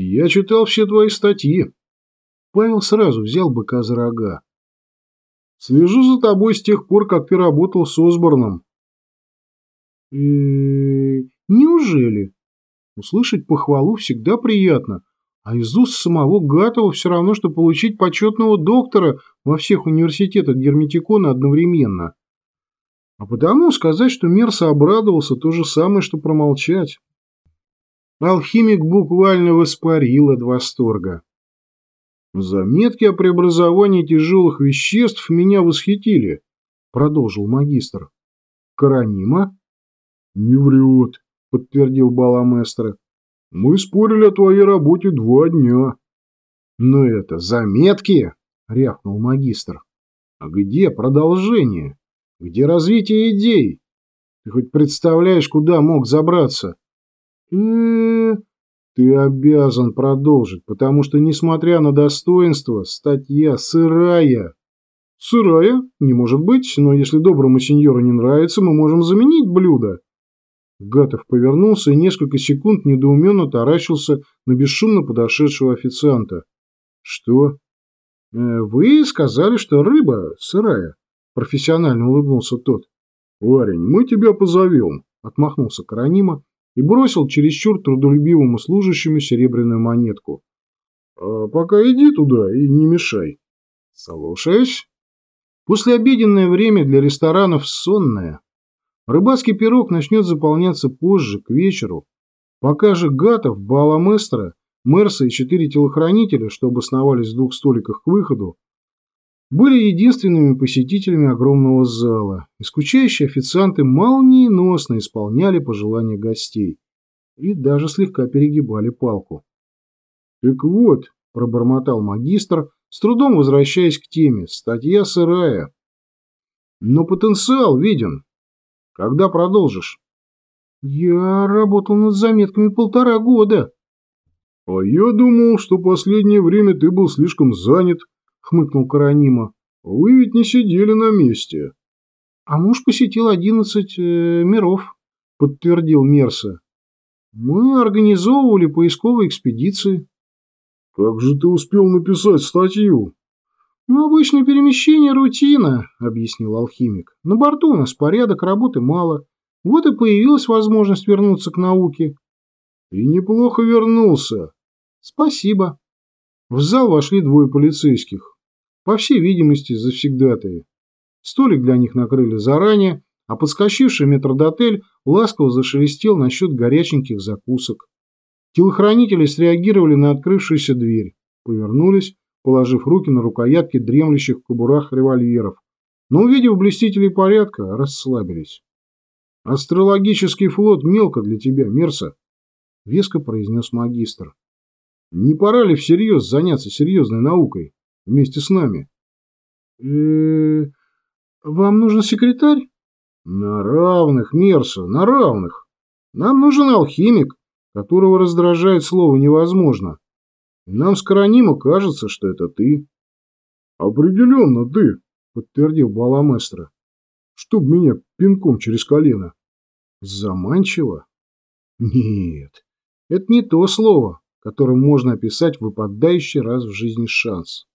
Я читал все твои статьи. Павел сразу взял быка за рога. Слежу за тобой с тех пор, как ты работал с Осборном. Э -э неужели? Услышать похвалу всегда приятно, а из уст самого Гатова все равно, что получить почетного доктора во всех университетах Герметикона одновременно. А потому сказать, что Мерса обрадовался, то же самое, что промолчать. Алхимик буквально воспарил от восторга. «Заметки о преобразовании тяжелых веществ меня восхитили», — продолжил магистр. «Каранима?» «Не врет», — подтвердил Баламестро. «Мы спорили о твоей работе два дня». «Но это заметки?» — рявкнул магистр. «А где продолжение? Где развитие идей? Ты хоть представляешь, куда мог забраться?» э Ты обязан продолжить, потому что, несмотря на достоинство, статья сырая. Сырая? Не может быть, но если доброму сеньору не нравится, мы можем заменить блюдо. Гатов повернулся и несколько секунд недоуменно таращился на бесшумно подошедшего официанта. «Что?» «Э, «Вы сказали, что рыба сырая», — профессионально улыбнулся тот. «Парень, мы тебя позовем», — отмахнулся Каранима и бросил чересчур трудолюбивому служащему серебряную монетку. «А пока иди туда и не мешай». «Слушаюсь». Послеобеденное время для ресторанов сонное. Рыбацкий пирог начнет заполняться позже, к вечеру. Пока же Гатов, Баламестро, Мерса и четыре телохранителя, что обосновались в двух столиках к выходу, были единственными посетителями огромного зала, и скучающие официанты молниеносно исполняли пожелания гостей и даже слегка перегибали палку. «Так вот», – пробормотал магистр, с трудом возвращаясь к теме, статья сырая. «Но потенциал виден, когда продолжишь? Я работал над заметками полтора года. А я думал, что последнее время ты был слишком занят, хмыкнул Каранима. Вы ведь не сидели на месте. А муж посетил одиннадцать э, миров, подтвердил Мерса. Мы организовывали поисковые экспедиции. Как же ты успел написать статью? «Ну, обычное перемещение – рутина», – объяснил алхимик. «На борту у нас порядок, работы мало. Вот и появилась возможность вернуться к науке». «И неплохо вернулся». «Спасибо». В зал вошли двое полицейских. По всей видимости, завсегдатые. Столик для них накрыли заранее, а подскочивший метрдотель ласково зашелестел насчет горяченьких закусок. Телохранители среагировали на открывшуюся дверь, повернулись положив руки на рукоятки дремлющих в кобурах револьверов, но, увидев блестителей порядка, расслабились. «Астрологический флот мелко для тебя, Мерса», — веско произнес магистр. «Не пора ли всерьез заняться серьезной наукой вместе с нами?» э вам нужен секретарь?» «На равных, Мерса, на равных. Нам нужен алхимик, которого раздражает слово «невозможно». Нам с Каранима кажется, что это ты. Определенно ты, подтвердил Баламестро. Чтоб меня пинком через колено. Заманчиво? Нет, это не то слово, которым можно описать выпадающий раз в жизни шанс.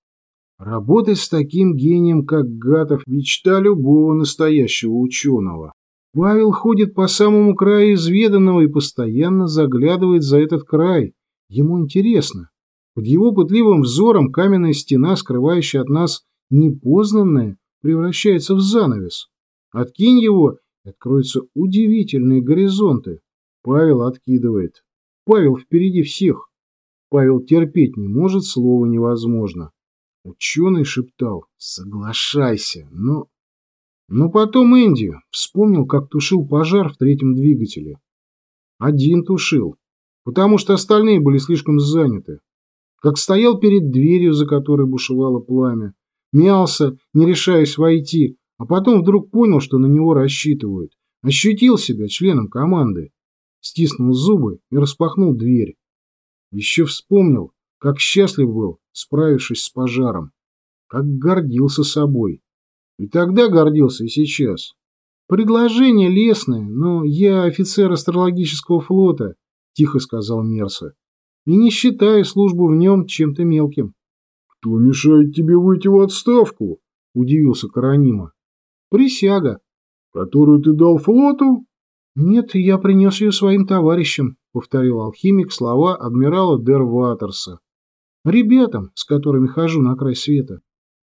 Работать с таким гением, как Гатов, мечта любого настоящего ученого. Павел ходит по самому краю изведанного и постоянно заглядывает за этот край. Ему интересно. Под его пытливым взором каменная стена, скрывающая от нас непознанное, превращается в занавес. Откинь его, и откроются удивительные горизонты. Павел откидывает. Павел впереди всех. Павел терпеть не может, слово невозможно. Ученый шептал «Соглашайся», но... Но потом Энди вспомнил, как тушил пожар в третьем двигателе. Один тушил, потому что остальные были слишком заняты как стоял перед дверью, за которой бушевало пламя, мялся, не решаясь войти, а потом вдруг понял, что на него рассчитывают, ощутил себя членом команды, стиснул зубы и распахнул дверь. Еще вспомнил, как счастлив был, справившись с пожаром, как гордился собой. И тогда гордился, и сейчас. «Предложение лесное, но я офицер астрологического флота», — тихо сказал Мерса, «и не считаю службу в нем чем-то мелким». «Кто мешает тебе выйти в отставку?» — удивился Каранима. «Присяга». «Которую ты дал флоту?» «Нет, я принес ее своим товарищам» повторил алхимик слова адмирала Дерватерса. Ребятам, с которыми хожу на край света.